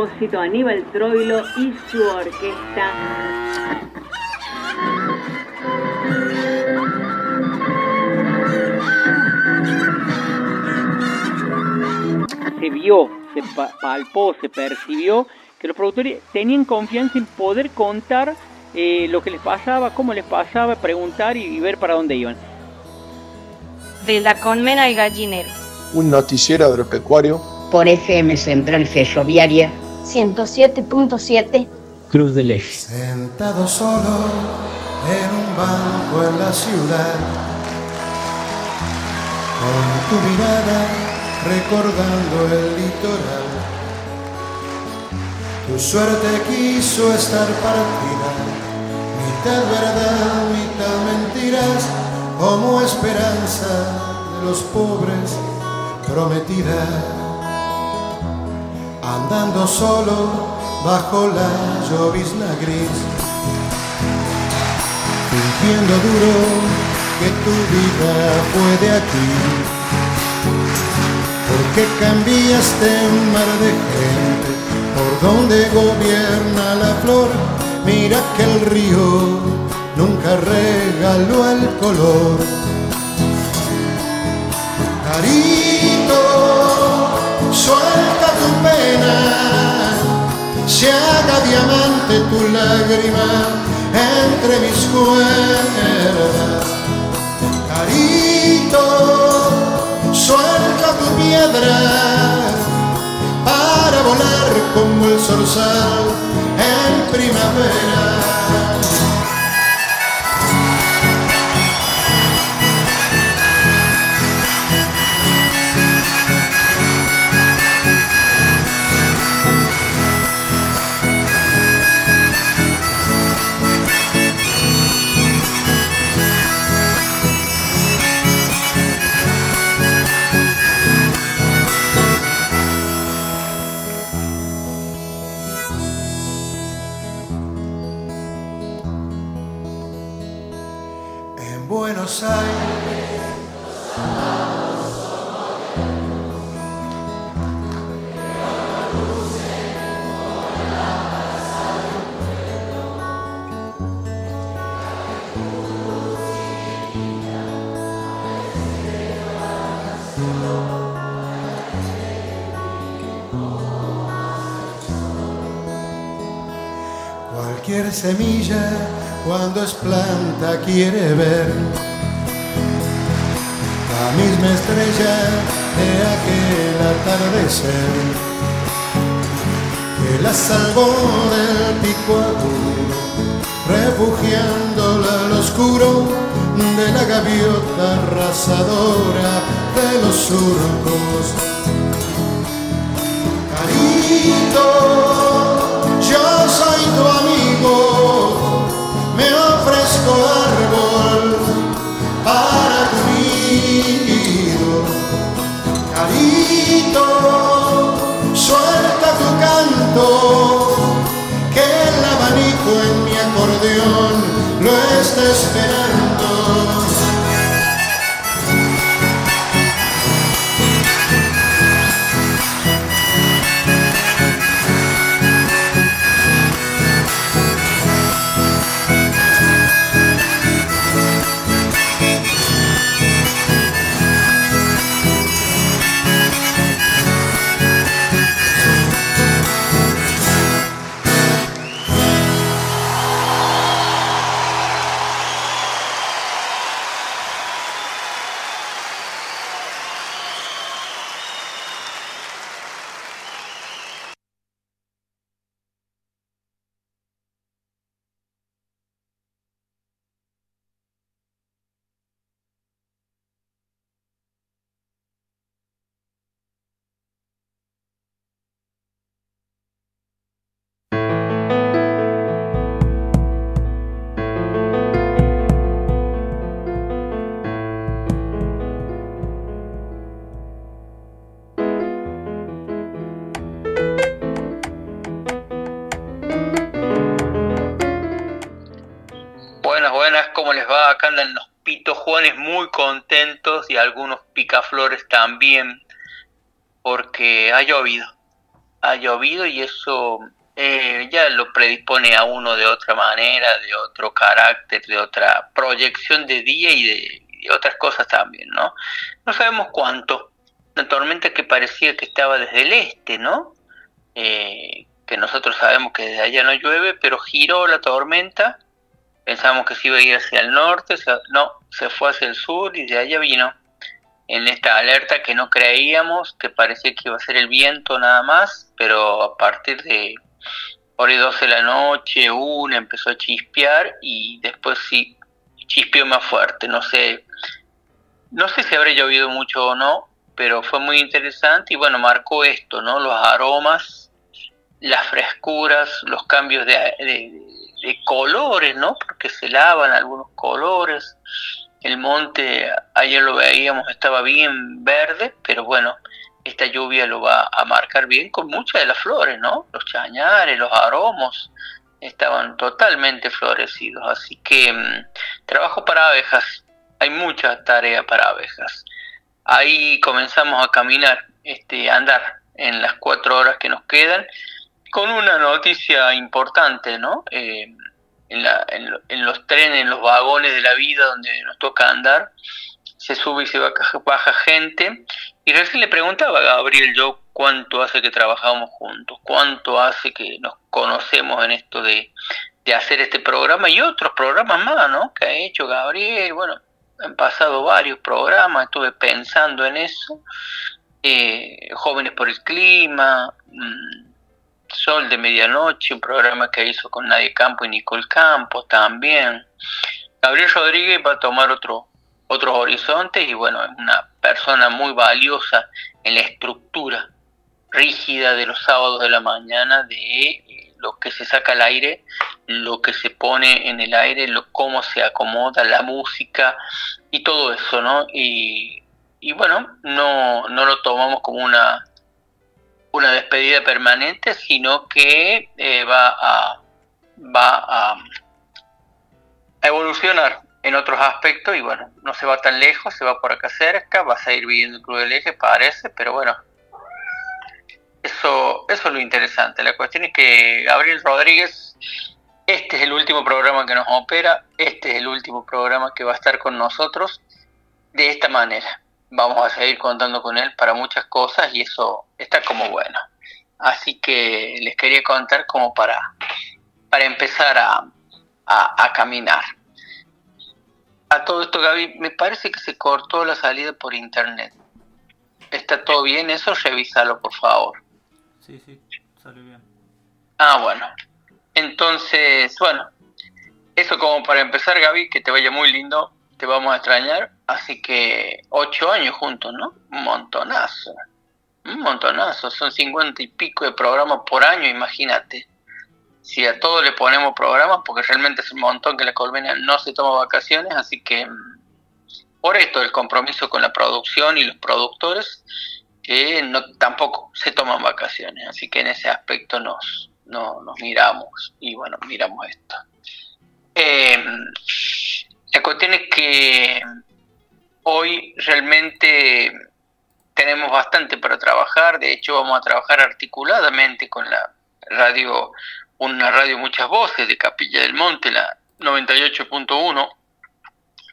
Aníbal Troilo y su orquesta. Se vio, se palpó, se percibió que los productores tenían confianza en poder contar eh, lo que les pasaba, cómo les pasaba, preguntar y, ver para dónde iban. De la colmena al gallinero. Un noticiero agropecuario por FM Central Ferroviaria 107.7 Cruz del Eje. Sentado solo en un banco en la ciudad, con tu mirada recordando el litoral. Tu suerte quiso estar partida, mitad verdad, mitad mentiras, como esperanza de los pobres prometida andando solo bajo la llovizna gris, fingiendo duro que tu vida fue de aquí. Porque cambiaste en mar de gente por donde gobierna la flor. Mira que el río nunca regaló el color. Carito, suelta se haga diamante tu lágrima entre mis cuerdas. Carito, suelta tu piedra para volar como el zorzal en primavera. Semilla cuando es planta quiere ver la misma estrella de aquel atardecer que la salvó del pico agudo, refugiándola al oscuro de la gaviota arrasadora de los surcos. Carito, yo soy tu amigo, ofrezco árbol para nido. Carito, suelta tu canto, buenas, ¿cómo les va? Acá andan los pitojuanes muy contentos y algunos picaflores también, porque ha llovido. Ha llovido y eso eh, ya lo predispone a uno de otra manera, de otro carácter, de otra proyección de día y de, otras cosas también, ¿no? No sabemos cuánto. La tormenta que parecía que estaba desde el este, ¿no? Eh, que nosotros sabemos que desde allá no llueve, pero giró la tormenta Pensamos que se iba a ir hacia el norte, no, se fue hacia el sur y de allá vino. En esta alerta que no creíamos, que parecía que iba a ser el viento nada más, pero a partir de hora y 12 de la noche, una empezó a chispear y después sí, chispeó más fuerte. No sé, no sé si habrá llovido mucho o no, pero fue muy interesante y bueno, marcó esto, ¿no? Los aromas, las frescuras, los cambios de de colores, ¿no? Porque se lavan algunos colores. El monte, ayer lo veíamos, estaba bien verde, pero bueno, esta lluvia lo va a marcar bien con muchas de las flores, ¿no? Los chañares, los aromos, estaban totalmente florecidos. Así que mm, trabajo para abejas, hay mucha tarea para abejas. Ahí comenzamos a caminar, este, a andar en las cuatro horas que nos quedan con una noticia importante, ¿no? Eh, en, la, en, los trenes, en los vagones de la vida donde nos toca andar, se sube y se baja, baja gente. Y recién le preguntaba a Gabriel yo cuánto hace que trabajamos juntos, cuánto hace que nos conocemos en esto de, de hacer este programa y otros programas más, ¿no? Que ha hecho Gabriel, bueno, han pasado varios programas, estuve pensando en eso. Eh, jóvenes por el clima, mm, Sol de Medianoche, un programa que hizo con Nadie Campo y Nicole Campo también. Gabriel Rodríguez va a tomar otro, otros horizontes y bueno, es una persona muy valiosa en la estructura rígida de los sábados de la mañana de eh, lo que se saca al aire, lo que se pone en el aire, lo, cómo se acomoda la música y todo eso, ¿no? Y, y bueno, no, no lo tomamos como una una despedida permanente, sino que eh, va, a, va a, evolucionar en otros aspectos y bueno, no se va tan lejos, se va por acá cerca, va a seguir viviendo en Cruz del Eje, parece, pero bueno, eso, eso es lo interesante. La cuestión es que Gabriel Rodríguez, este es el último programa que nos opera, este es el último programa que va a estar con nosotros de esta manera vamos a seguir contando con él para muchas cosas y eso está como bueno. Así que les quería contar como para, para empezar a, a, caminar. A todo esto, Gaby, me parece que se cortó la salida por internet. ¿Está todo bien eso? Revísalo, por favor. Sí, sí, salió bien. Ah, bueno. Entonces, bueno, eso como para empezar, Gaby, que te vaya muy lindo te vamos a extrañar. Así que ocho años juntos, ¿no? Un montonazo. Un montonazo. Son cincuenta y pico de programas por año, imagínate. Si a todos le ponemos programas, porque realmente es un montón que la Colmena no se toma vacaciones, así que mm, por esto el compromiso con la producción y los productores, que no, tampoco se toman vacaciones. Así que en ese aspecto nos, no, nos miramos y bueno, miramos esto. Eh, la cuestión es que hoy realmente tenemos bastante para trabajar, de hecho vamos a trabajar articuladamente con la radio, una radio muchas voces de Capilla del Monte, la 98.1,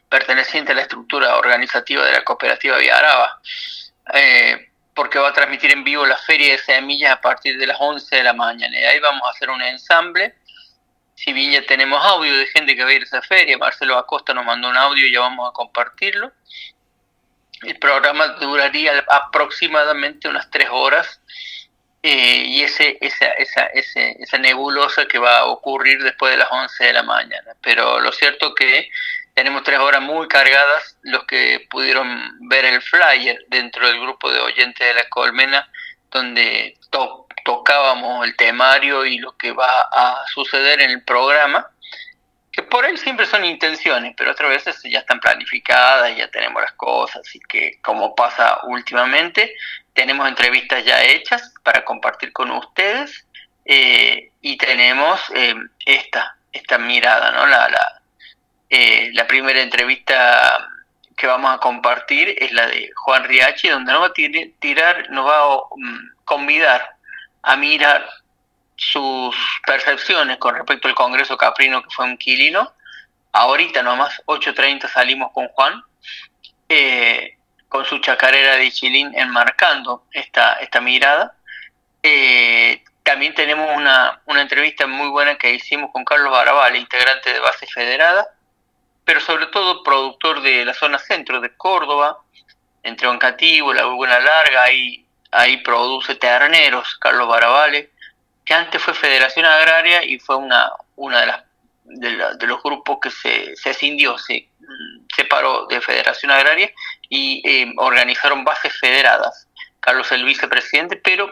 perteneciente a la estructura organizativa de la cooperativa Villaraba, eh, porque va a transmitir en vivo la feria de semillas a partir de las 11 de la mañana. Y ahí vamos a hacer un ensamble si bien ya tenemos audio de gente que va a ir a esa feria, Marcelo Acosta nos mandó un audio y ya vamos a compartirlo. El programa duraría aproximadamente unas tres horas eh, y ese, esa, esa, esa nebulosa que va a ocurrir después de las 11 de la mañana. Pero lo cierto que tenemos tres horas muy cargadas. Los que pudieron ver el flyer dentro del grupo de oyentes de la Colmena, donde top tocábamos el temario y lo que va a suceder en el programa, que por él siempre son intenciones, pero otras veces ya están planificadas, ya tenemos las cosas, y que como pasa últimamente, tenemos entrevistas ya hechas para compartir con ustedes eh, y tenemos eh, esta, esta mirada, ¿no? La, la, Eh, la primera entrevista que vamos a compartir es la de Juan Riachi, donde nos va a tirar, nos va a mm, convidar a mirar sus percepciones con respecto al Congreso Caprino, que fue un quilino. Ahorita nomás, 8.30 salimos con Juan, eh, con su chacarera de Chilín enmarcando esta, esta mirada. Eh, también tenemos una, una, entrevista muy buena que hicimos con Carlos Barabal, integrante de Base Federada, pero sobre todo productor de la zona centro de Córdoba, entre Oncativo, La Buena Larga, ahí, ahí produce terneros, Carlos Barabale, que antes fue Federación Agraria y fue una, una de, los grupos que se, se escindió, se mm, separó de Federación Agraria y eh, organizaron bases federadas. Carlos el vicepresidente, pero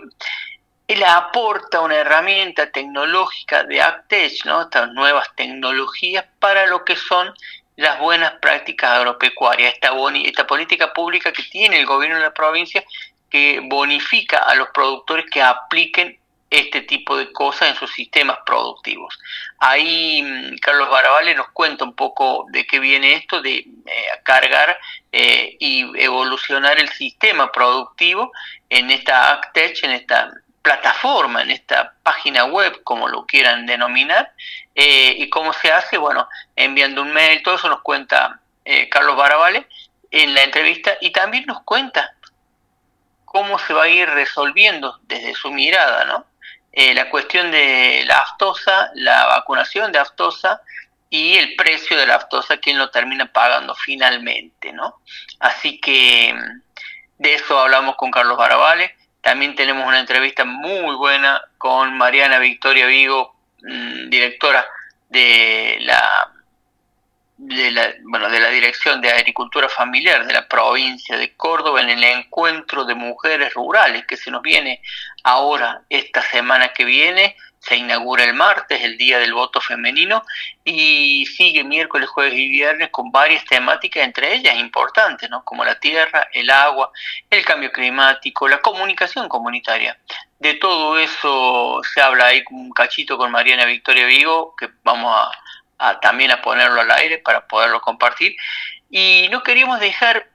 él aporta una herramienta tecnológica de Actech, ¿no? estas nuevas tecnologías para lo que son las buenas prácticas agropecuarias, esta, esta política pública que tiene el gobierno de la provincia que bonifica a los productores que apliquen este tipo de cosas en sus sistemas productivos. Ahí mm, Carlos Barabale nos cuenta un poco de qué viene esto de eh, cargar eh, y evolucionar el sistema productivo en esta Actech, en esta plataforma, en esta página web, como lo quieran denominar, eh, y cómo se hace, bueno, enviando un mail, todo eso nos cuenta Carlos Barabale en la entrevista y también nos cuenta cómo se va a ir resolviendo desde su mirada, ¿no? Eh, la cuestión de la aftosa, la vacunación de aftosa y el precio de la aftosa, quién lo termina pagando finalmente, ¿no? Así que de eso hablamos con Carlos Barabale también tenemos una entrevista muy buena con Mariana Victoria Vigo, mm, directora de la, de la, bueno, de la Dirección de Agricultura Familiar de la provincia de Córdoba en el encuentro de mujeres rurales que se nos viene ahora esta semana que viene se inaugura el martes, el Día del Voto Femenino, y sigue miércoles, jueves y viernes con varias temáticas, entre ellas importantes, ¿no? como la tierra, el agua, el cambio climático, la comunicación comunitaria. De todo eso se habla ahí un cachito con Mariana Victoria Vigo, que vamos a, también a ponerlo al aire para poderlo compartir. Y no queríamos dejar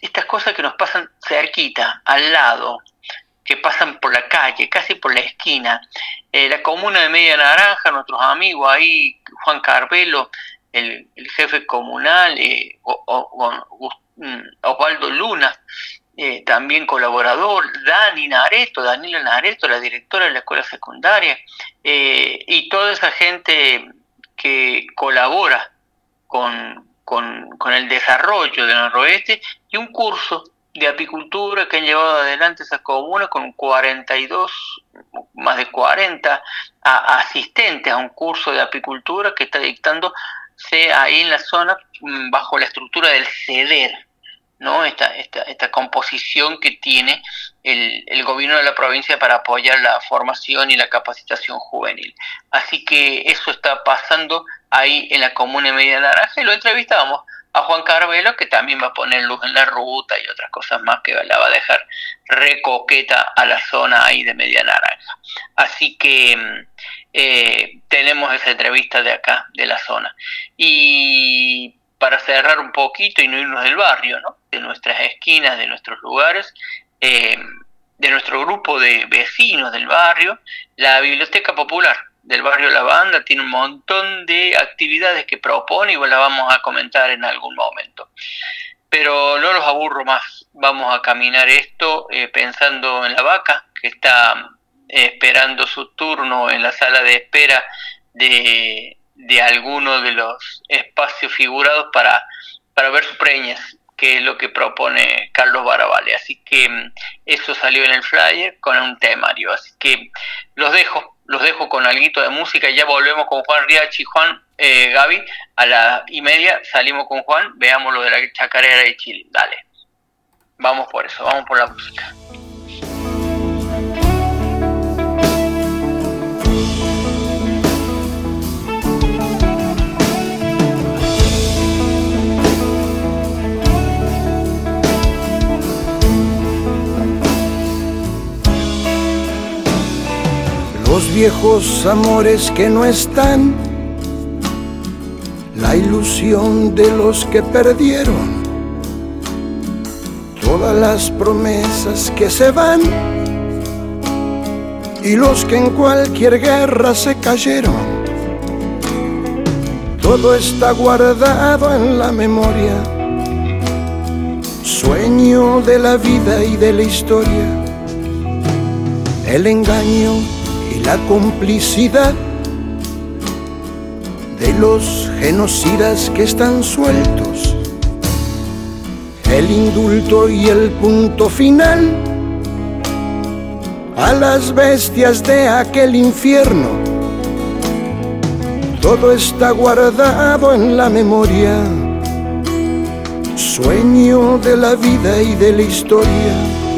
estas cosas que nos pasan cerquita, al lado, que pasan por la calle, casi por la esquina. Eh, la comuna de Media Naranja, nuestros amigos ahí, Juan Carvelo, el, jefe comunal, eh, mm, Osvaldo Luna, eh, también colaborador, Dani Nareto, Daniela Nareto, la directora de la escuela secundaria, y toda esa gente que colabora con, con, con el desarrollo del noroeste y un curso de apicultura que han llevado adelante esa comuna con 42, más de 40 asistentes a un curso de apicultura que está dictando ahí en la zona mm, bajo la estructura del CEDER, ¿no? Esta, esta, esta composición que tiene el, gobierno de la provincia para apoyar la formación y la capacitación juvenil. Así que eso está pasando ahí en la comuna de Media Naranja y lo entrevistamos a Juan Carvelo, que también va a poner luz en la ruta y otras cosas más que la va a dejar recoqueta a la zona ahí de Media Naranja. Así que mm, eh, tenemos esa entrevista de acá, de la zona. Y para cerrar un poquito y no irnos del barrio, ¿no? de nuestras esquinas, de nuestros lugares, eh, de nuestro grupo de vecinos del barrio, la Biblioteca Popular del barrio La Banda, tiene un montón de actividades que propone y la vamos a comentar en algún momento. Pero no los aburro más, vamos a caminar esto eh, pensando en la vaca que está eh, esperando su turno en la sala de espera de, de alguno de los espacios figurados para, para ver sus preñas, que es lo que propone Carlos Barabale. Así que mm, eso salió en el flyer con un temario. Así que los dejo los dejo con algo de música y ya volvemos con Juan Riachi. Juan, eh, Gaby, a la y media salimos con Juan, veamos lo de la chacarera de Chile. Dale, vamos por eso, vamos por la música. Los viejos amores que no están, la ilusión de los que perdieron. Todas las promesas que se van. Y los que en cualquier guerra se cayeron. Todo está guardado en la memoria, sueño de la vida y de la historia, el engaño la complicidad de los genocidas que están sueltos, el indulto y el punto final a las bestias de aquel infierno. Todo está guardado en la memoria, sueño de la vida y de la historia.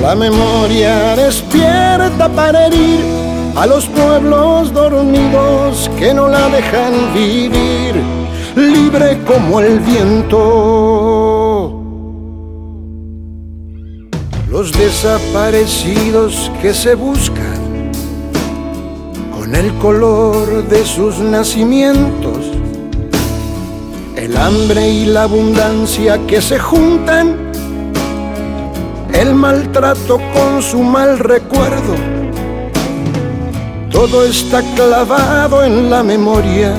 La memoria despierta para herir a los pueblos dormidos que no la dejan vivir, libre como el viento. Los desaparecidos que se buscan con el color de sus nacimientos, el hambre y la abundancia que se juntan, el maltrato con su mal recuerdo todo está clavado en la memoria,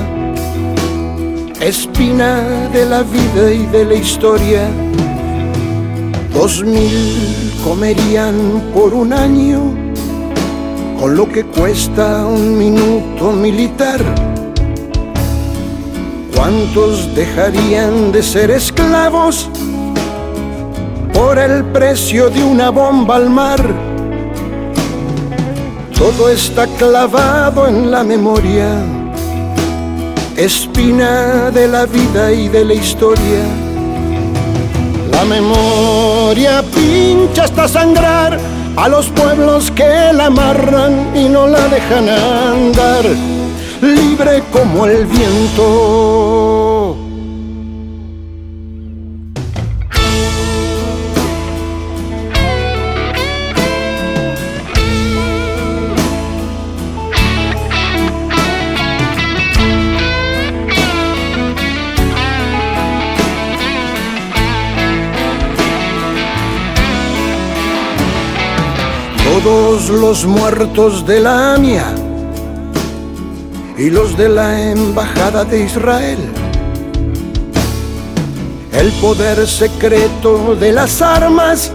espina de la vida y de la historia. Dos mil comerían por un año, con lo que cuesta un minuto militar. ¿Cuántos dejarían de ser esclavos por el precio de una bomba al mar? todo está clavado en la memoria, espina de la vida y de la historia. La memoria pincha hasta sangrar a los pueblos que la amarran y no la dejan andar, libre como el viento. Todos los muertos de la AMIA y los de la Embajada de Israel. El poder secreto de las armas,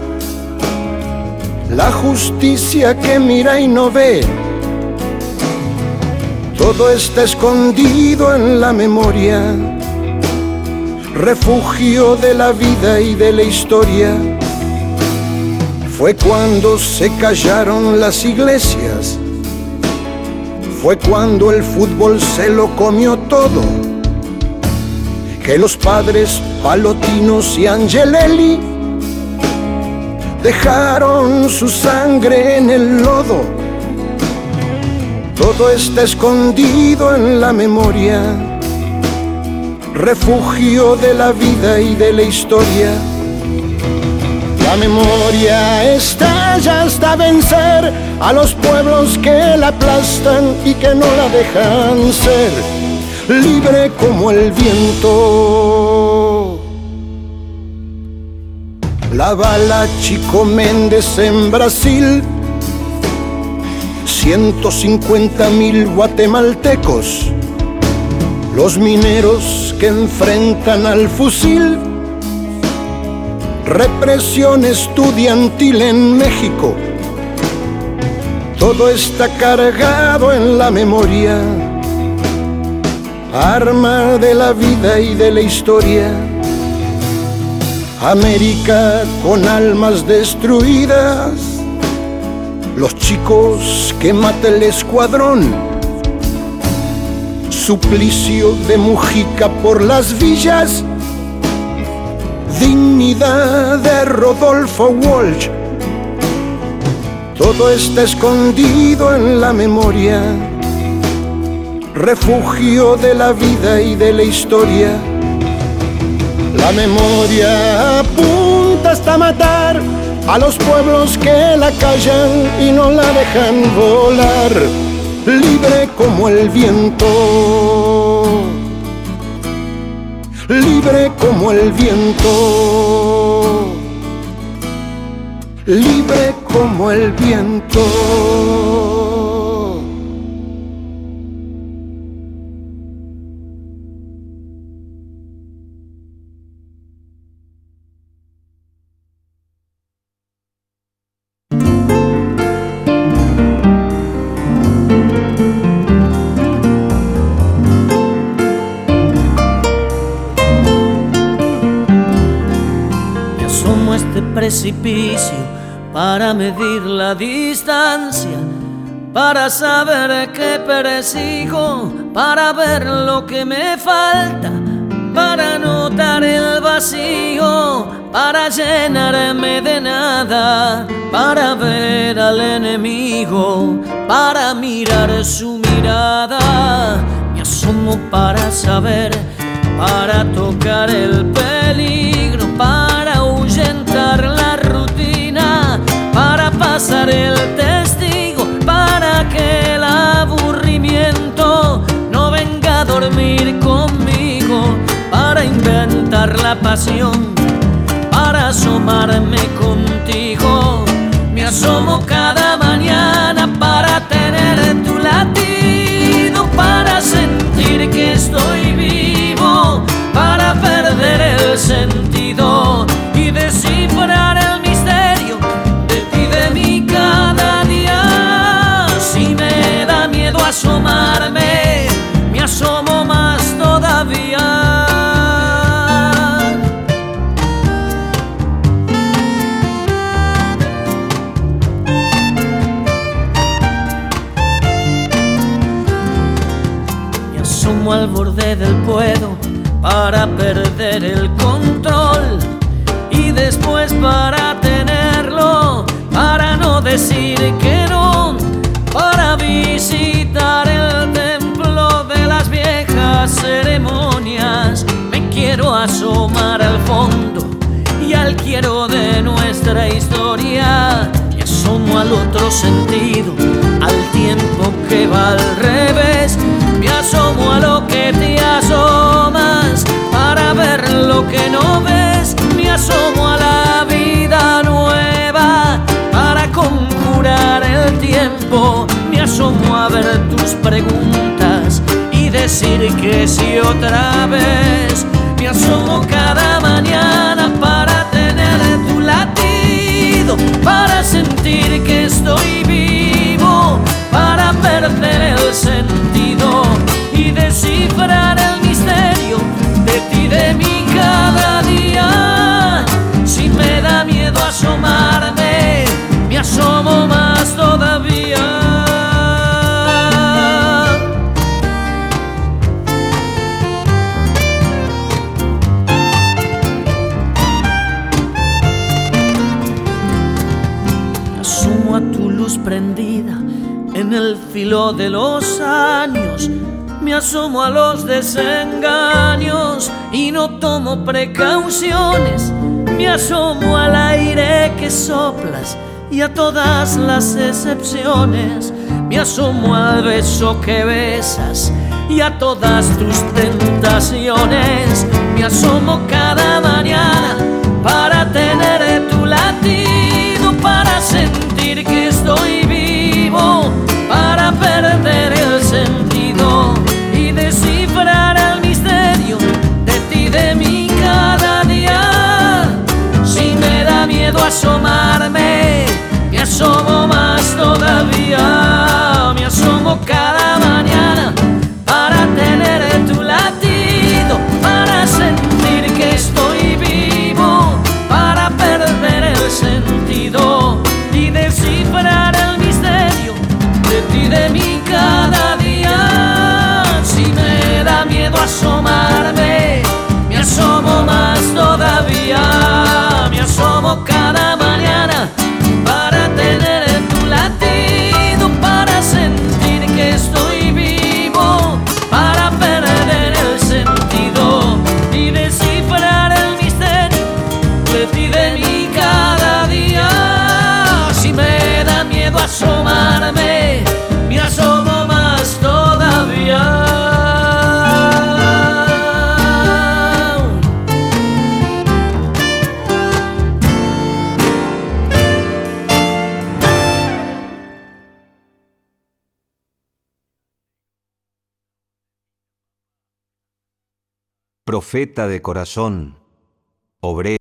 la justicia que mira y no ve. Todo está escondido en la memoria, refugio de la vida y de la historia fue cuando se callaron las iglesias, fue cuando el fútbol se lo comió todo, que los padres Palotinos y Angelelli dejaron su sangre en el lodo. Todo está escondido en la memoria, refugio de la vida y de la historia la memoria estalla hasta vencer a los pueblos que la aplastan y que no la dejan ser. Libre como el viento. La bala Chico Méndez en Brasil, 150 mil guatemaltecos, los mineros que enfrentan al fusil represión estudiantil en México. Todo está cargado en la memoria, arma de la vida y de la historia. América con almas destruidas, los chicos que mata el escuadrón, suplicio de Mujica por las villas dignidad de Rodolfo Walsh. Todo está escondido en la memoria, refugio de la vida y de la historia. La memoria apunta hasta matar a los pueblos que la callan y no la dejan volar, libre como el viento. Libre como el viento, libre como el viento. Para medir la distancia, para saber que persigo, para ver lo que me falta, para notar el vacío, para llenarme de nada, para ver al enemigo, para mirar su mirada. Me asomo para saber, para tocar el peligro, pasar el testigo, para que el aburrimiento no venga a dormir conmigo, para inventar la pasión, para asomarme contigo. Me asomo cada asomo al borde del puedo para perder el control después para tenerlo, para no decir que no, para visitar el templo de las viejas ceremonias. Me quiero asomar al fondo y al quiero de nuestra historia. Y asomo al otro sentido, al tiempo que va al revés. Asomo a lo que te asomas para ver lo que no ves me asomo a la vida nueva para conjurar el tiempo. Me asomo a ver tus preguntas y decir que sí otra vez. Me asomo cada mañana para tener tu latido, para sentir que estoy vivo, para perder el sentido descifrar el misterio de ti, de mí cada día me da miedo asomarme, me asomo más todavía. Me asomo a tu luz prendida en el filo de los años. Me asomo a los desengaños y no tomo precauciones me asomo al aire que soplas y a todas las excepciones. Me asomo al beso que besas y a todas tus tentaciones. Me asomo cada mañana para tener profeta de corazón, obrero.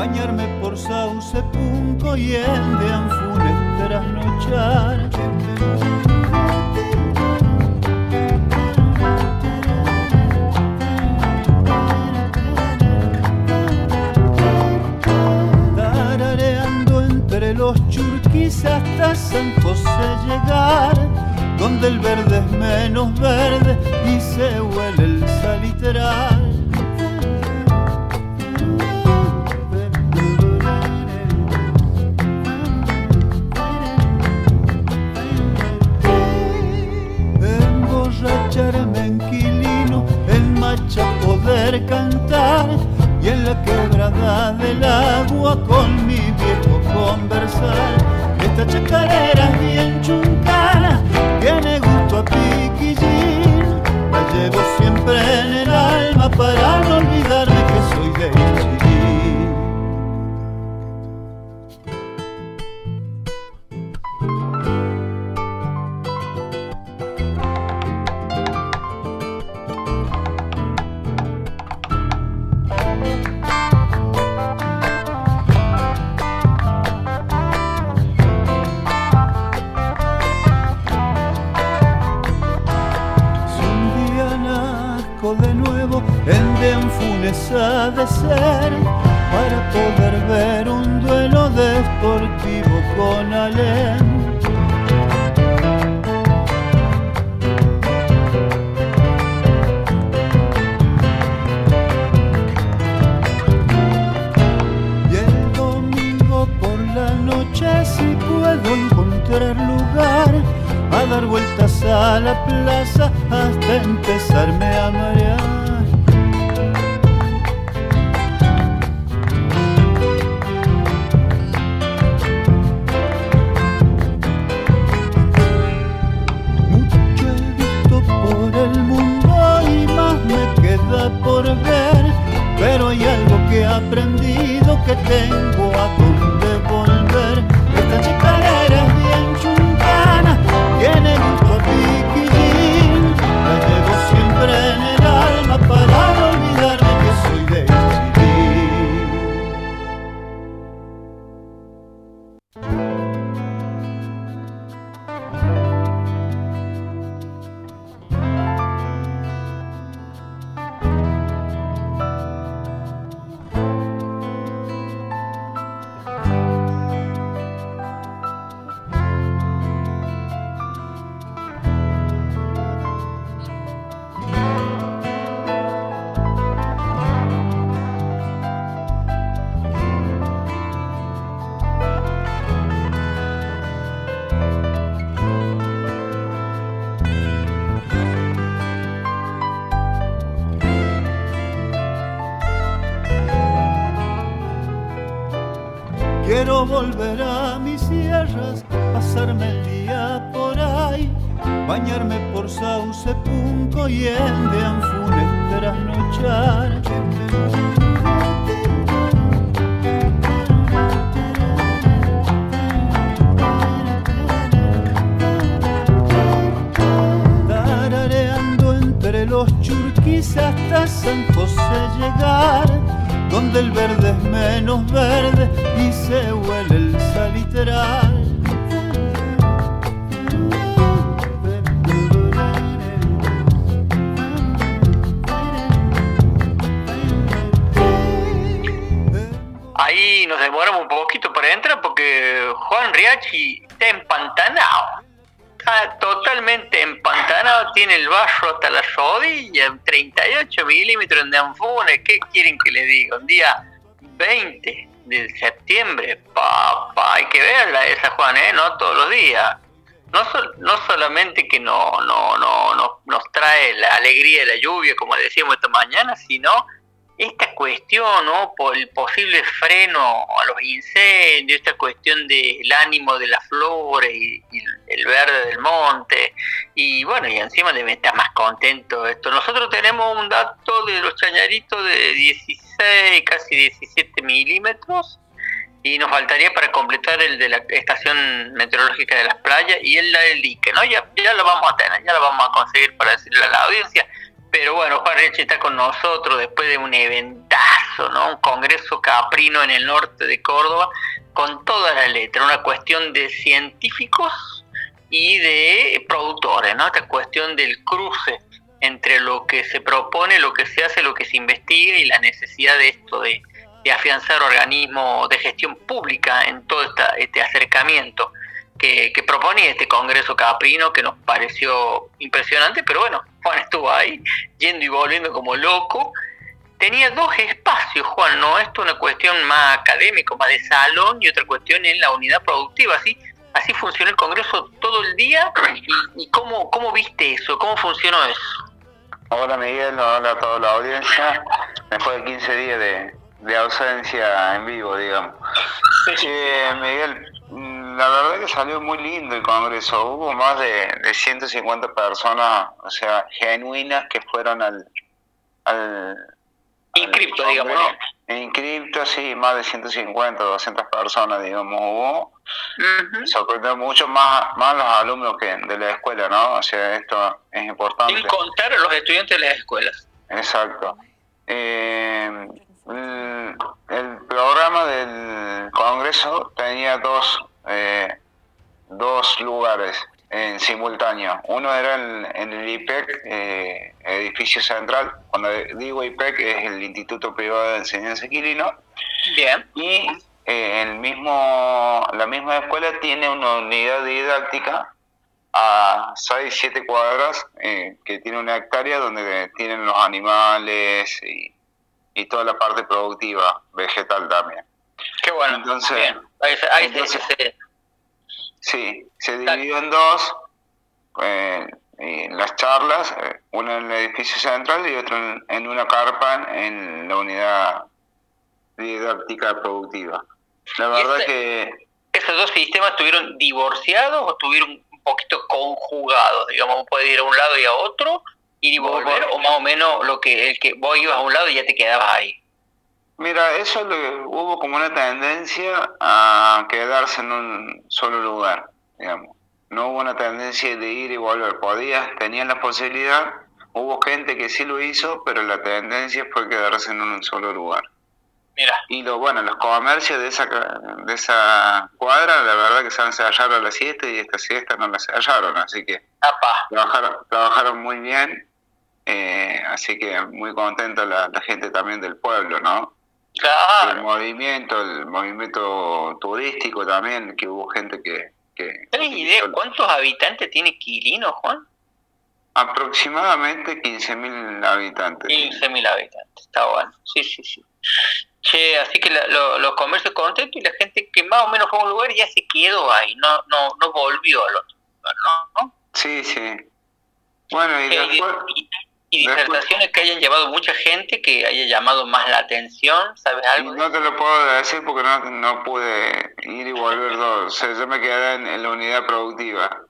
Bañarme por Sauce, Punco y el de Anfunes. Tarareando de nuevo, en de ser para poder ver un duelo deportivo con Alem. Y el domingo por la noche si puedo encontrar lugar dar vueltas a la plaza hasta empezarme a marear. Mucho he visto por el mundo y más me queda por ver, pero hay algo que he aprendido que tengo a pasarme el día por ahí, bañarme por Sauce, Punco y el de Anfunes trasnochar. Tarareando entre los churquis hasta San José llegar, donde el verde es menos verde y se huele el salitral. Nos demoramos un poquito para entrar porque Juan Riachi está empantanado. Está totalmente empantanado, tiene el barro hasta la rodilla, 38 milímetros de anfunes. ¿Qué quieren que le diga? Un día 20 de septiembre, papá, hay que verla esa Juan, ¿eh? No todos los días. No, sol- no solamente que no, no, no, no- nos trae la alegría de la lluvia, como decíamos esta mañana, sino esta cuestión, ¿no? Por el posible freno a los incendios, esta cuestión del ánimo de las flores y, el verde del monte, y bueno, y encima debe estar más contento esto. Nosotros tenemos un dato de los chañaritos de 16, casi 17 milímetros, y nos faltaría para completar el de la estación meteorológica de las playas y el del dique, ¿no? Ya, ya lo vamos a tener, ya lo vamos a conseguir para decirle a la audiencia. Pero bueno, Juan Reche está con nosotros después de un eventazo, ¿no? Un congreso caprino en el norte de Córdoba, con toda la letra, una cuestión de científicos y de productores, ¿no? Esta cuestión del cruce entre lo que se propone, lo que se hace, lo que se investiga y la necesidad de esto de, afianzar organismos de gestión pública en todo este acercamiento que, que proponía este Congreso Caprino, que nos pareció impresionante, pero bueno, Juan estuvo ahí, yendo y volviendo como loco. Tenía dos espacios, Juan, ¿no? Esto es una cuestión más académica, más de salón, y otra cuestión en la unidad productiva, así así funcionó el Congreso todo el día. ¿Y, y cómo, cómo viste eso? ¿Cómo funcionó eso? Hola Miguel, hola a toda la audiencia. Después de 15 días de, de ausencia en vivo, digamos. Eh, Miguel, la verdad que salió muy lindo el Congreso. Hubo más de, de 150 personas, o sea, genuinas que fueron al... al Inscripto, digamos, Congreso. Inscripto, sí, más de 150, 200 personas, digamos, hubo. Sorprendió mucho más, más los alumnos que de la escuela, ¿no? O sea, esto es importante. Sin contar a los estudiantes de las escuelas. Exacto. Eh, el, el programa del Congreso tenía dos, eh, dos lugares en simultáneo. Uno era en, en el IPEC, eh, edificio central. Cuando digo IPEC es el Instituto Privado de Enseñanza Quirino. Bien. Y eh, el mismo, la misma escuela tiene una unidad didáctica a 6, 7 cuadras eh, que tiene una hectárea donde tienen los animales y, y toda la parte productiva, vegetal también. Qué bueno. Entonces, Bien. Ahí, entonces- se- Sí, se dividió en dos eh, las charlas, eh, una en el edificio central y otra en, en una carpa en la unidad didáctica productiva. La verdad este- que ¿Esos dos sistemas estuvieron divorciados o estuvieron un poquito conjugados? Digamos, puede ir a un lado y a otro, ir y volver, o más o menos lo que el que vos ibas a un lado y ya te quedabas ahí. Mira, eso lo- hubo como una tendencia a quedarse en un solo lugar, digamos. No hubo una tendencia de ir y volver. Podías, tenían la posibilidad, hubo gente que sí lo hizo, pero la tendencia fue quedarse en un solo lugar. Mira. Y lo bueno, los comercios de esa de esa cuadra, la verdad que se han sellado a la siesta y esta siesta no la sellaron, así que trabajaron, trabajaron muy bien, eh, así que muy contenta la, la gente también del pueblo, ¿no? El movimiento, el movimiento turístico también, que hubo gente que... que ¿Tenés idea cuántos habitantes tiene Quilino, Juan? aproximadamente 15.000 habitantes. 15.000 habitantes, está bueno. Sí, sí, sí. Che, así que la- lo- los comercios contentos y la gente que más o menos fue a un lugar ya se quedó ahí, no no no volvió al otro lugar, ¿no? ¿No? Sí, sí. Bueno, y después... y, disertaciones que hayan llevado mucha gente, que haya llamado más la atención, ¿sabes algo? No te lo puedo decir porque no, no pude ir y volver dos. O sea, yo me quedé en, en la unidad productiva.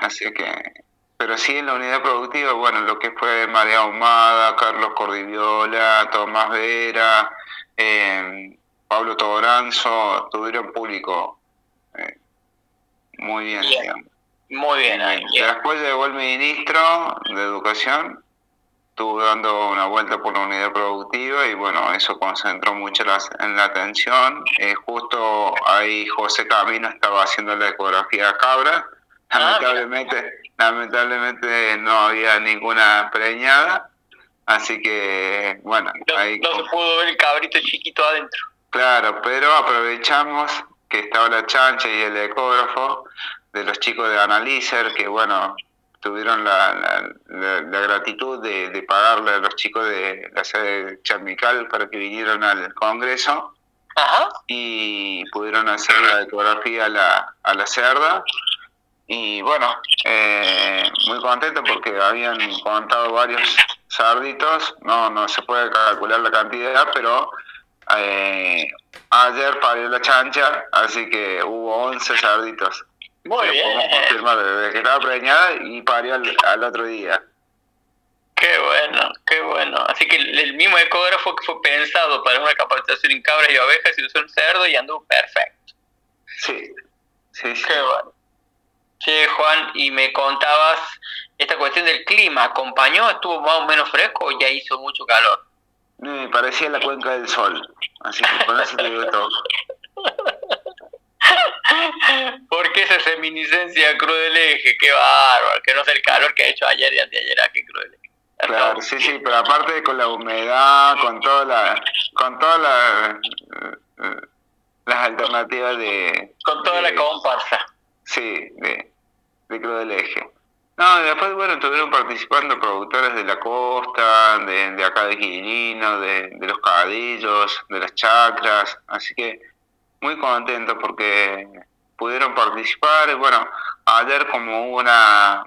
Así que... Pero sí en la unidad productiva, bueno, lo que fue María Ahumada, Carlos Cordiviola, Tomás Vera, eh, Pablo Toranzo, tuvieron público eh, muy bien, Bien. digamos. Muy bien, ahí, bien. Después llegó el ministro de Educación, estuvo dando una vuelta por la unidad productiva y bueno, eso concentró mucho las- en la atención. Eh, justo ahí José Camino estaba haciendo la ecografía a cabra. Lamentablemente, lamentablemente no había ninguna preñada, así que bueno, ahí No se pudo ver el cabrito chiquito adentro. Claro, pero aprovechamos que estaba la chancha y el ecógrafo de los chicos de Analizer, que bueno, tuvieron la, la, gratitud de, pagarle a los chicos de la sede Chamical para que vinieran al Congreso y pudieron hacer la ecografía a la, a la cerda. Y bueno, eh, muy contento porque habían contado varios sarditos, no, no se puede calcular la cantidad, pero eh, ayer parió la chancha, así que hubo 11 sarditos. Muy bien. confirmar desde que estaba preñada y parió al, otro día. Qué bueno, qué bueno. Así que el, mismo ecógrafo que fue pensado para una capacitación en cabras y ovejas y usó un cerdo y anduvo perfecto. Sí, sí, sí. Qué bueno. Sí, Juan, y me contabas esta cuestión del clima. ¿Acompañó? ¿Estuvo más o menos fresco o ya hizo mucho calor? Me parecía la cuenca del sol. Así que con eso te digo todo. ¿Por qué esa seminiscencia cruel eje? Qué bárbaro, que no es el calor que ha hecho ayer y anteayer, ah, qué cruel Claro, sí, sí, pero aparte con la humedad, con toda la, con todas la, las alternativas de... Con toda la comparsa. Sí, de, de Cruz Eje. No, después, bueno, estuvieron participando productores de la costa, de, de acá de Quirino, de, de los Cadillos, de las Chacras, así que muy contento porque pudieron participar. Y bueno, ayer como hubo una,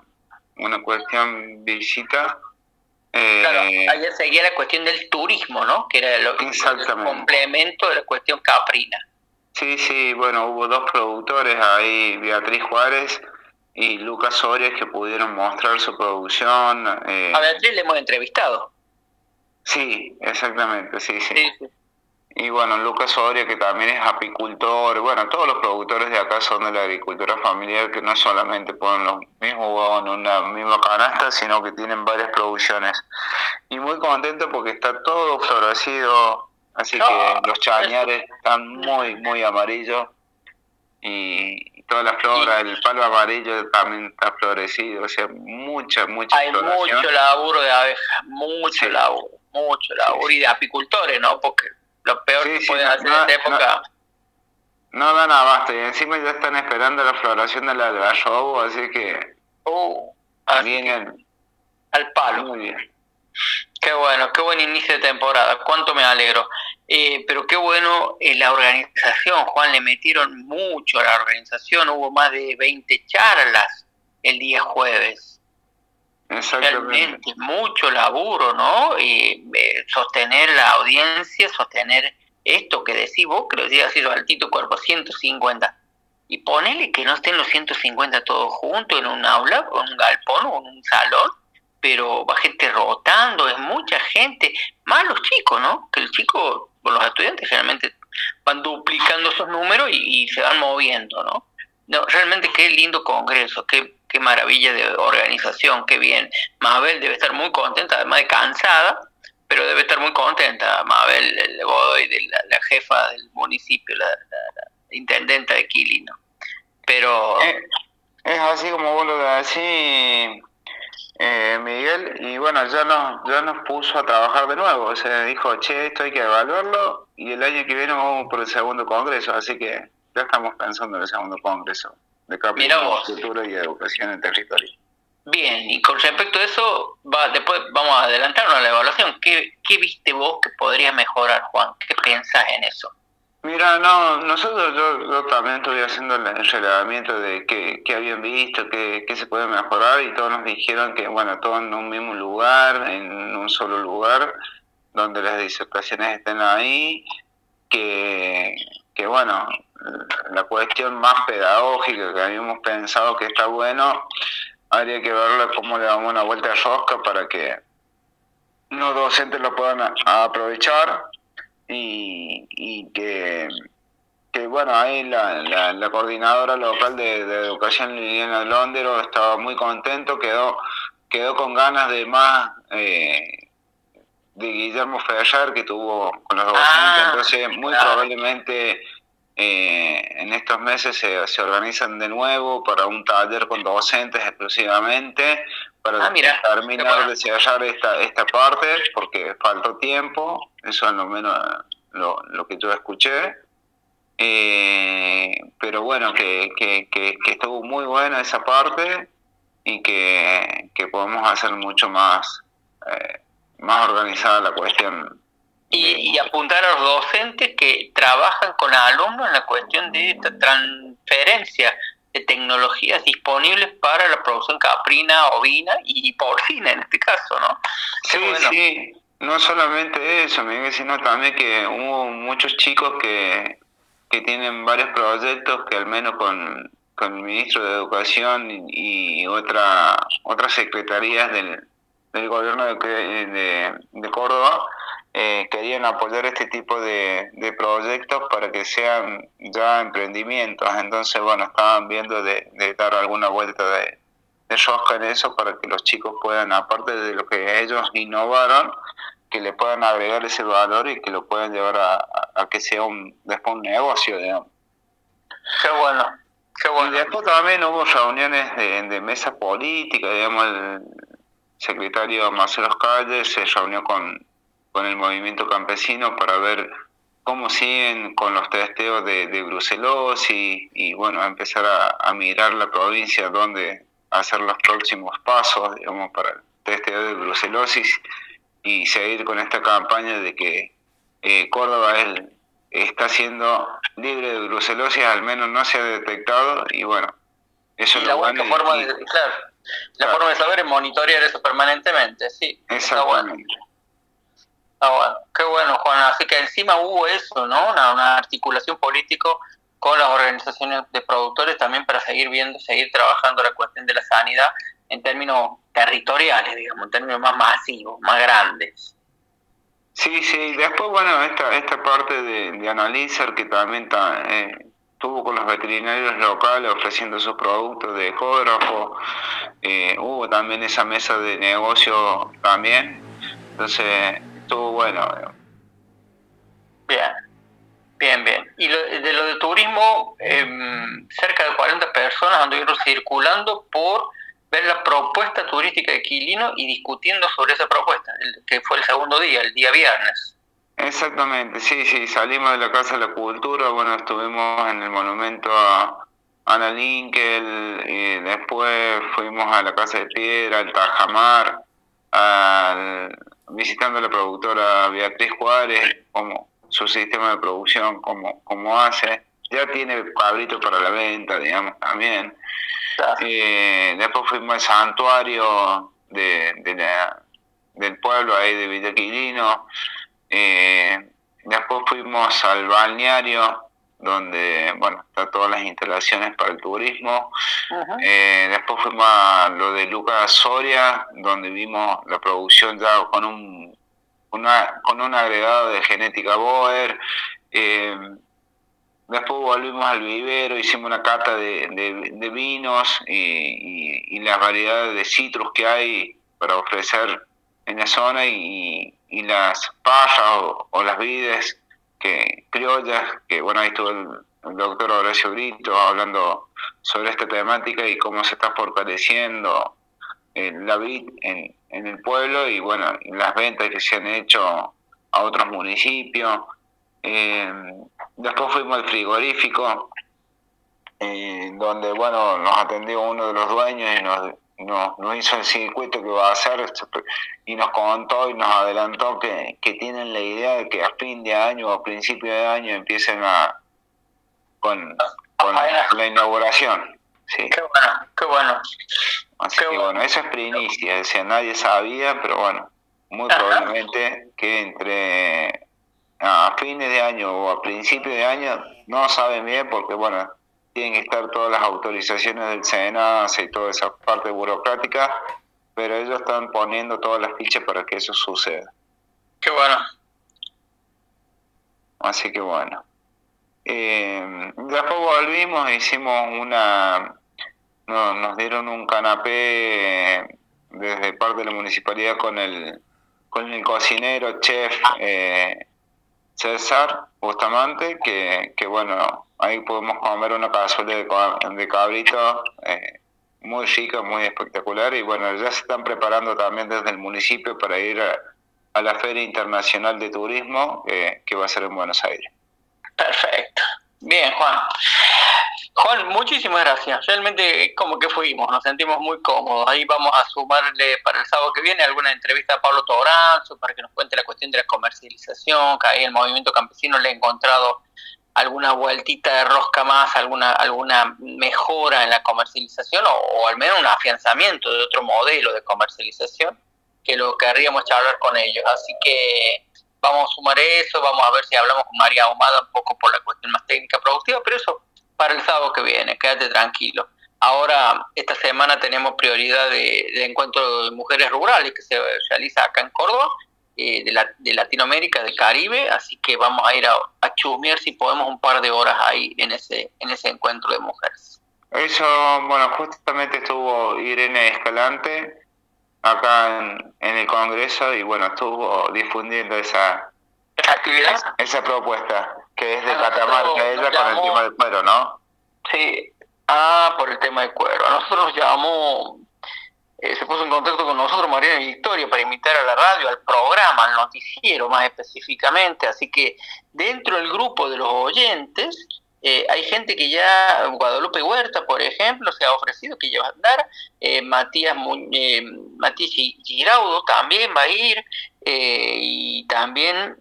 una cuestión visita. Eh, claro, ayer seguía la cuestión del turismo, ¿no? Que era lo, el complemento de la cuestión caprina. Sí, sí, bueno, hubo dos productores ahí, Beatriz Juárez y Lucas Soria, que pudieron mostrar su producción. Eh. A Beatriz le hemos entrevistado. Sí, exactamente, sí. sí. sí. Y bueno, Lucas Soria, que también es apicultor, bueno, todos los productores de acá son de la agricultura familiar, que no solamente ponen los mismos huevos en una misma canasta, sino que tienen varias producciones. Y muy contento porque está todo florecido, así que los chañares están muy, muy amarillos. Y toda la flora, el palo amarillo también está florecido, o sea, mucha, mucha Hay mucho laburo de abejas, mucho laburo, mucho laburo, y de apicultores, ¿no? Porque lo peor que pueden hacer en esta época. No, dan abasto y encima ya están esperando la floración del algarrobo, así que. Uh, vienen al palo. Muy bien. Qué bueno, qué buen inicio de temporada, cuánto me alegro. Eh, pero qué bueno eh, la organización, Juan, le metieron mucho a la organización, hubo más de 20 charlas el día jueves Realmente mucho laburo, ¿no? Eh, sostener la audiencia, sostener esto que decís vos, que lo decís así altito cuerpo, 150. Y ponele que no estén los 150 todos juntos en un aula, o en un galpón, o en un salón, pero va gente rotando, es mucha gente, más los chicos, ¿no? Que el chico, los estudiantes generalmente van duplicando esos números y, y se van moviendo, ¿no? No, realmente qué lindo congreso, qué qué maravilla de organización, qué bien. Mabel debe estar muy contenta, además de cansada, pero debe estar muy contenta. Mabel la, jefa del municipio, la, intendenta de Quilino. Pero... Eh, es así como vos lo decís, eh, Miguel, y bueno, ya nos, ya nos puso a trabajar de nuevo. O sea, dijo, che, esto hay que evaluarlo y el año que viene vamos por el segundo congreso, así que ya estamos pensando en el segundo congreso de Cultura y Educación en Territorio. Bien, y con respecto a eso, va, después vamos a adelantarnos a la evaluación. ¿Qué, ¿Qué viste vos que podría mejorar, Juan? ¿Qué pensás en eso? Mira, no, nosotros yo, también estuve haciendo el relevamiento de qué, qué habían visto, qué, qué, se puede mejorar y todos nos dijeron que, bueno, todo en un mismo lugar, en un solo lugar, donde las disertaciones estén ahí, que, que bueno, la cuestión más pedagógica que habíamos pensado que está bueno, habría que verlo cómo le damos una vuelta de rosca para que los docentes lo puedan aprovechar y, que, que, bueno, ahí la, la, coordinadora local de, educación Liliana Londero estaba muy contento, quedó, quedó con ganas de más eh, de Guillermo Ferrer que tuvo con los docentes, ah, entonces muy probablemente eh, en estos meses se, se, organizan de nuevo para un taller con docentes exclusivamente para ah, terminar de cerrar esta, esta parte porque faltó tiempo, eso es lo menos lo, lo que yo escuché. Eh, pero bueno, que, que, que, estuvo muy buena esa parte y que, que podemos hacer mucho más, eh, más organizada la cuestión. Y, y, apuntar a los docentes que trabajan con alumnos en la cuestión de esta transferencia de tecnologías disponibles para la producción caprina, ovina y porcina en este caso, ¿no? Sí, sí, no solamente eso, Miguel, sino también que hubo muchos chicos que, que tienen varios proyectos que al menos con, con el ministro de Educación y, otra, otras secretarías del, del gobierno de, de, de Córdoba eh, querían apoyar este tipo de, proyectos para que sean ya emprendimientos. Entonces, bueno, estaban viendo de, dar alguna vuelta de, de rosca en eso para que los chicos puedan, aparte de lo que ellos innovaron, que le puedan agregar ese valor y que lo puedan llevar a, que sea un, después un negocio, digamos. Qué bueno. Qué bueno. Y después también hubo reuniones de, de mesa política, digamos, el secretario Marcelo Calles se reunió con con el movimiento campesino para ver cómo siguen con los testeos de, de brucelosis y, bueno, empezar a, mirar la provincia donde hacer los próximos pasos, digamos, para el testeo de brucelosis y seguir con esta campaña de que eh, Córdoba está siendo libre de brucelosis, al menos no se ha detectado y bueno, eso es la única forma de, claro, la forma de saber es monitorear eso permanentemente, sí. Exactamente. Ah, qué bueno, Juan. Así que encima hubo eso, ¿no? Una, articulación político con las organizaciones de productores también para seguir viendo, seguir trabajando la cuestión de la sanidad en términos territoriales, digamos, en términos más masivos, más grandes. Sí, sí, después, bueno, esta, esta parte de, de Analizar que también eh, estuvo con los veterinarios locales ofreciendo sus productos de ecógrafo, eh, hubo también esa mesa de negocio también, entonces estuvo bueno. Bien, bien, bien. Y de lo de turismo, em, cerca de 40 personas anduvieron circulando por ver la propuesta turística de Quilino y discutiendo sobre esa propuesta, que fue el segundo día, el día viernes. Exactamente, sí, sí, salimos de la Casa de la Cultura, bueno, estuvimos en el monumento a Ana Linkel, y después fuimos a la Casa de Piedra, al Tajamar, al, visitando a la productora Beatriz Juárez, como su sistema de producción, como, como hace. Ya tiene cabrito para la venta, digamos, también. Eh, después fuimos al santuario de, del pueblo ahí de Villaquilino. Eh, después fuimos al balneario donde, bueno, está todas las instalaciones para el turismo. Eh, después fuimos a lo de Lucas Soria, donde vimos la producción ya con un, una, con un agregado de genética Boer. Eh, después volvimos al vivero, hicimos una cata de, de, vinos y, y, las variedades de citrus que hay para ofrecer en la zona y, y las pasas o, o las vides que criollas, que bueno, ahí estuvo el, doctor Horacio Brito hablando sobre esta temática y cómo se está fortaleciendo eh, la vid en, en, el pueblo y bueno, las ventas que se han hecho a otros municipios. Eh, después fuimos al frigorífico, eh, donde bueno, nos atendió uno de los dueños y nos nos, nos hizo el circuito que va a hacer y nos contó y nos adelantó que, que tienen la idea de que a fin de año o a principio de año empiecen a con, la inauguración. Sí. Qué bueno, qué bueno. Así que bueno. eso es primicia, decía, nadie sabía, pero bueno, muy probablemente que entre a fines de año o a principio de año no saben bien porque bueno, tienen que estar todas las autorizaciones del SENASA y toda esa parte burocrática, pero ellos están poniendo todas las fichas para que eso suceda. Qué bueno. Así que bueno. Eh, después volvimos hicimos una... nos dieron un canapé desde parte de la municipalidad con el, con el cocinero, chef eh, César Bustamante, que, que bueno, Ahí podemos comer una cazuela de, cabrito eh, muy rica, muy espectacular. Y bueno, ya se están preparando también desde el municipio para ir a la Feria Internacional de Turismo que va a ser en Buenos Aires. Perfecto. Bien, Juan. Juan, muchísimas gracias. Realmente como que fuimos, nos sentimos muy cómodos. Ahí vamos a sumarle para el sábado que viene alguna entrevista a Pablo Toranzo para que nos cuente la cuestión de la comercialización, que ahí el movimiento campesino le ha encontrado alguna vueltita de rosca más, alguna alguna mejora en la comercialización o, al menos un afianzamiento de otro modelo de comercialización que lo querríamos charlar con ellos. Así que vamos a sumar eso, vamos a ver si hablamos con María Ahumada un poco por la cuestión más técnica productiva, pero eso para el sábado que viene, quédate tranquilo. Ahora, esta semana tenemos prioridad de, encuentro de mujeres rurales que se realiza acá en Córdoba, eh, de, la, de, Latinoamérica, del Caribe, así que vamos a ir a, a si podemos un par de horas ahí en ese, en ese encuentro de mujeres. Eso, bueno, justamente estuvo Irene Escalante acá en, en el Congreso y bueno, estuvo difundiendo esa, actividad? Esa propuesta, que es de Catamarca, ella con el tema del cuero, ¿no? Sí, ah, por el tema del cuero. A nosotros nos llamó, eh, se puso en contacto con nosotros Mariana Victoria para invitar a la radio, al programa, al noticiero más específicamente, así que dentro del grupo de los oyentes eh, hay gente que ya, Guadalupe Huerta, por ejemplo, se ha ofrecido que lleva a andar, eh, Matías, eh, Matías Giraudo también va a ir, y también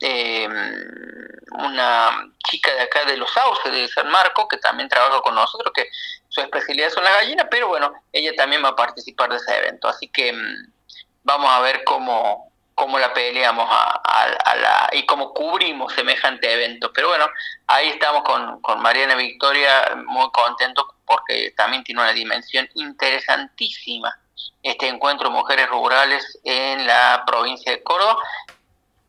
una chica de acá de Los Sauces, de San Marco, que también trabaja con nosotros, que su especialidad son las gallinas, pero bueno, ella también va a participar de ese evento, así que mm, vamos a ver cómo, cómo la peleamos a, la, y cómo cubrimos semejante evento. Pero bueno, ahí estamos con, con Mariana Victoria muy contentos porque también tiene una dimensión interesantísima este encuentro mujeres rurales en la provincia de Córdoba,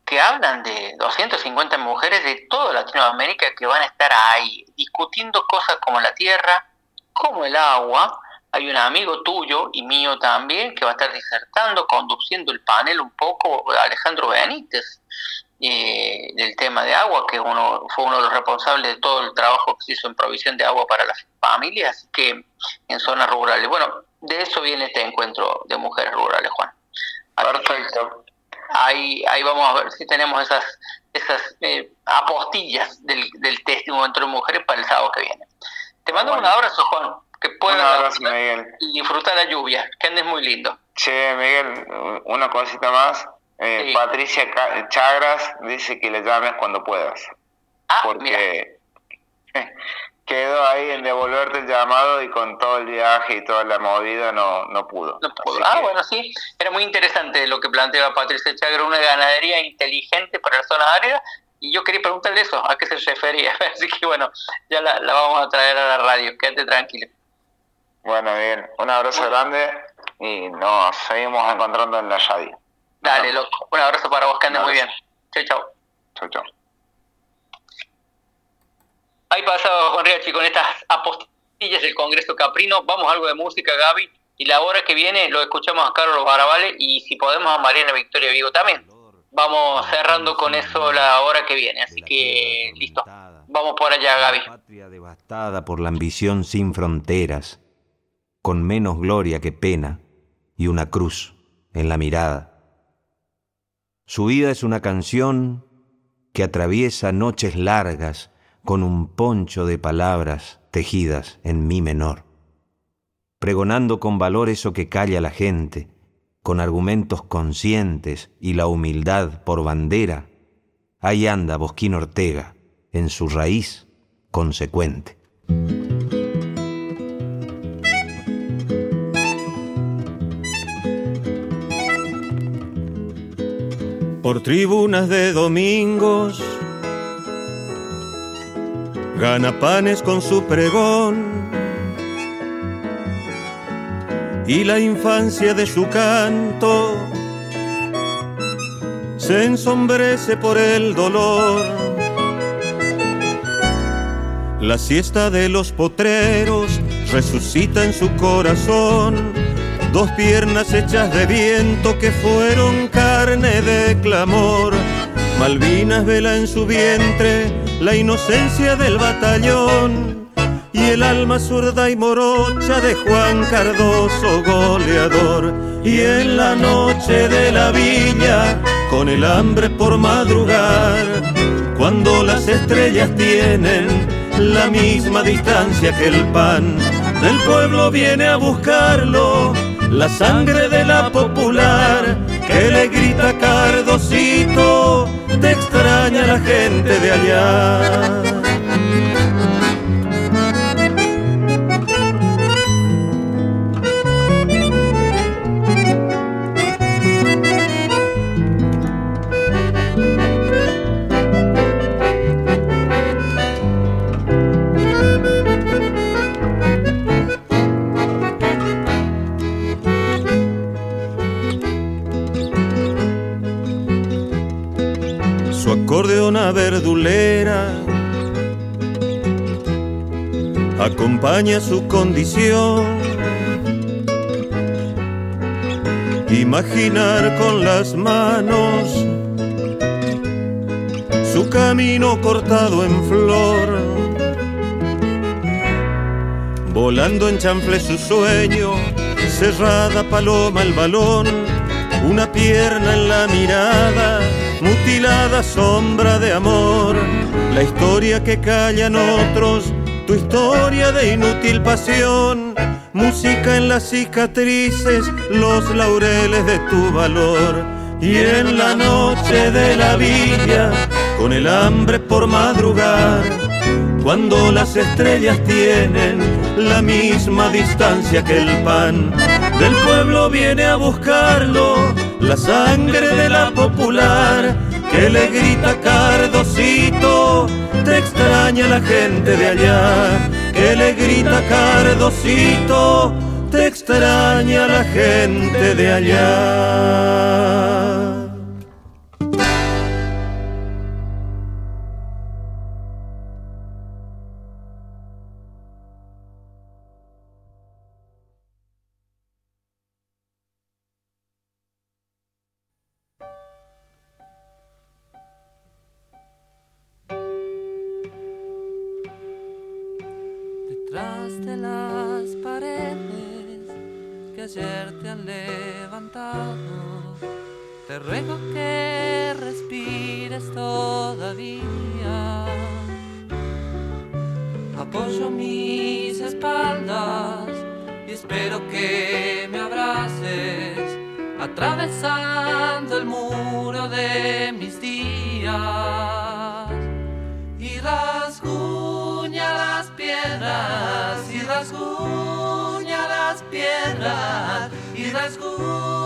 que hablan de 250 mujeres de toda Latinoamérica que van a estar ahí discutiendo cosas como la tierra, como el agua, hay un amigo tuyo y mío también que va a estar disertando, conduciendo el panel un poco, Alejandro Benítez, eh, del tema de agua, que uno fue uno de los responsables de todo el trabajo que se hizo en provisión de agua para las familias, que en zonas rurales. Bueno, de eso viene este encuentro de mujeres rurales, Juan. Perfecto. Ahí, ahí vamos a ver si tenemos esas esas eh, apostillas del, del test de encuentro de mujeres para el sábado que viene. Te mando un abrazo, Juan que puedan disfrutar la lluvia, que andes muy lindo. Che, Miguel, una cosita más. Eh, Patricia Chagras dice que le llames cuando puedas. Ah, porque quedó ahí en devolverte el llamado y con todo el viaje y toda la movida no, no pudo. Ah, bueno, sí. Era muy interesante lo que planteaba Patricia Chagras, una ganadería inteligente para las zonas áridas. Y yo quería preguntarle eso, a qué se refería. Así que bueno, ya la, la vamos a traer a la radio. Quédate tranquilo. Bueno, bien. Un abrazo grande y nos seguimos encontrando en la Yadi. Dale, loco. Un abrazo para vos, que andes muy bien. Chau, chau. Chau, chau. Ahí pasado Juan Riachi con estas apostillas del Congreso Caprino. Vamos a algo de música, Gaby. Y la hora que viene lo escuchamos a Carlos Barabales y si podemos a Mariana Victoria Vigo también. Vamos cerrando con eso la hora que viene. Así que listo. Vamos por allá, Gaby. Patria devastada por la ambición sin fronteras con menos gloria que pena y una cruz en la mirada. Su vida es una canción que atraviesa noches largas con un poncho de palabras tejidas en mi menor, pregonando con valor eso que calla la gente, con argumentos conscientes y la humildad por bandera, ahí anda Bosquín Ortega en su raíz consecuente. Por tribunas de domingos, gana panes con su pregón. Y la infancia de su canto se ensombrece por el dolor. La siesta de los potreros resucita en su corazón dos piernas hechas de viento que fueron carne de clamor. Malvinas vela en su vientre la inocencia del batallón y el alma zurda y morocha de Juan Cardoso goleador. Y en la noche de la villa con el hambre por madrugar, cuando las estrellas tienen la misma distancia que el pan, del pueblo viene a buscarlo, la sangre de la popular, que le grita cardosito, te extraña la gente de allá. Acompaña su condición. Imaginar con las manos su camino cortado en flor, volando en chanfle su sueño, cerrada paloma el balón, una pierna en la mirada mutilada sombra de amor, la historia que callan otros, historia de inútil pasión, música en las cicatrices, los laureles de tu valor. Y en la noche de la villa, con el hambre por madrugar, cuando las estrellas tienen la misma distancia que el pan, del pueblo viene a buscarlo la sangre de la popular que le grita cardosito, te extraña la gente de allá, que le grita cardosito, te extraña la gente de allá. Te ruego que respires todavía. Apoyo mis espaldas y espero que me abraces, atravesando el muro de mis días. Rasguña las piedras, y rasguña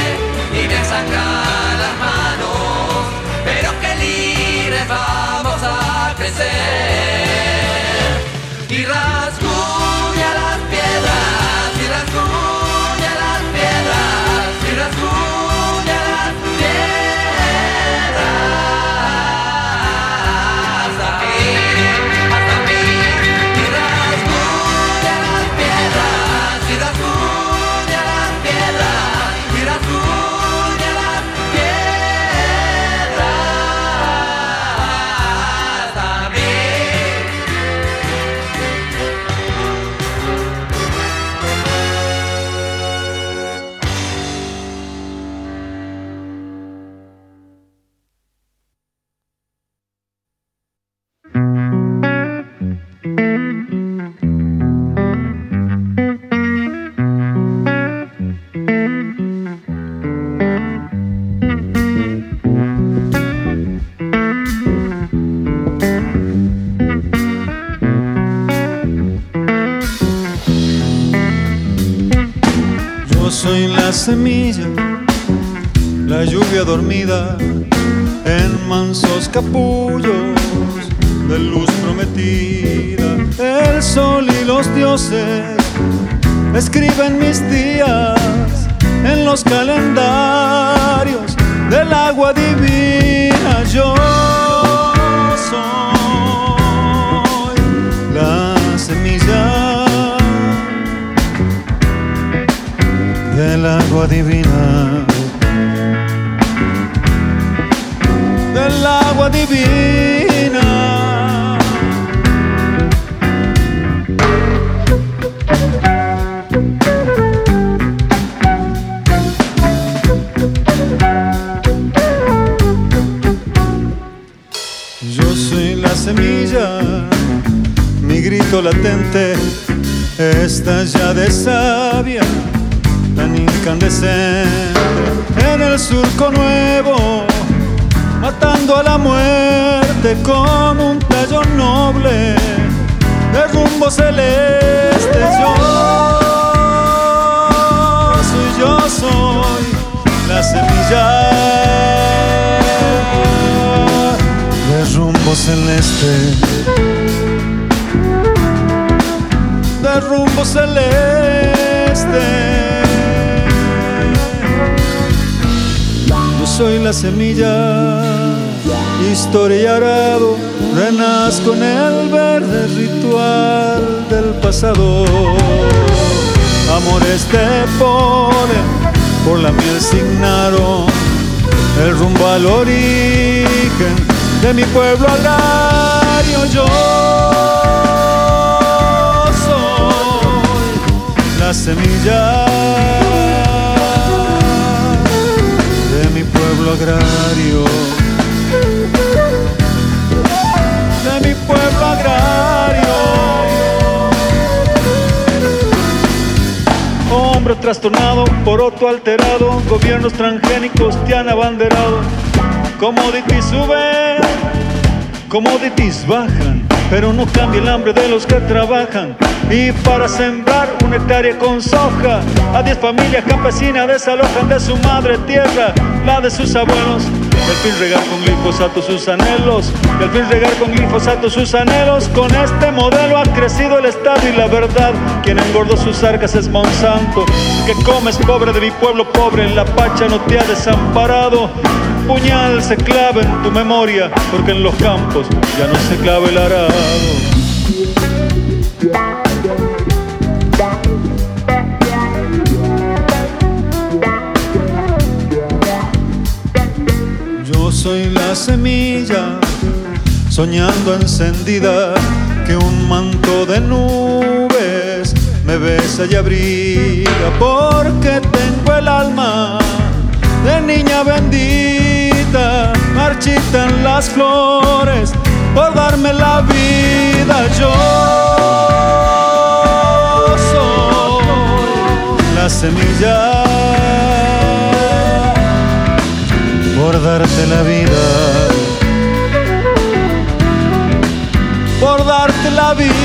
y me sangran las manos, pero que libres vamos a crecer. Y semilla, los dioses escriben mis días en los calendarios del agua divina. Yo soy la semilla del agua divina. Del agua divina. Grito latente está ya de savia, tan incandescente en el surco nuevo, matando a la muerte con un tallo noble de rumbo celeste. Yo soy, yo soy la semilla de rumbo celeste, rumbo celeste. Yo soy la semilla, historia y arado, renazco en el verde ritual del pasado. Amores de polen, por la miel signaron el rumbo al origen de mi pueblo agrario. Yo la semilla de mi pueblo agrario. De mi pueblo agrario. Hombre trastornado, poroto alterado, gobiernos transgénicos te han abanderado. Commodities suben, commodities bajan, pero no cambia el hambre de los que trabajan. Y para sembrar una hectárea con soja, a 10 familias campesinas desalojan de su madre tierra, la de sus abuelos. Y al fin regar con glifosato sus anhelos, y al fin regar con glifosato sus anhelos. Con este modelo ha crecido el Estado y la verdad. Quien engordó sus arcas es Monsanto, que comes pobre de mi pueblo pobre, en la pacha no te ha desamparado. Puñal se clava en tu memoria, porque en los campos ya no se clava el arado. Yo soy la semilla, soñando encendida, que un manto de nubes me besa y abriga, porque tengo el alma de niña bendita, marchitan las flores por darme la vida. Yo soy la semilla por darte la vida, por darte la vida.